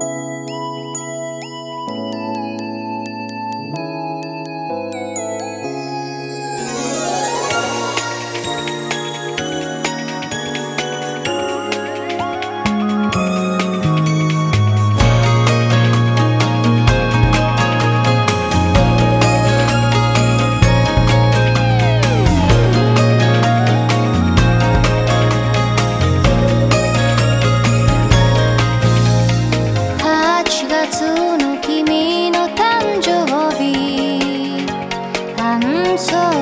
you so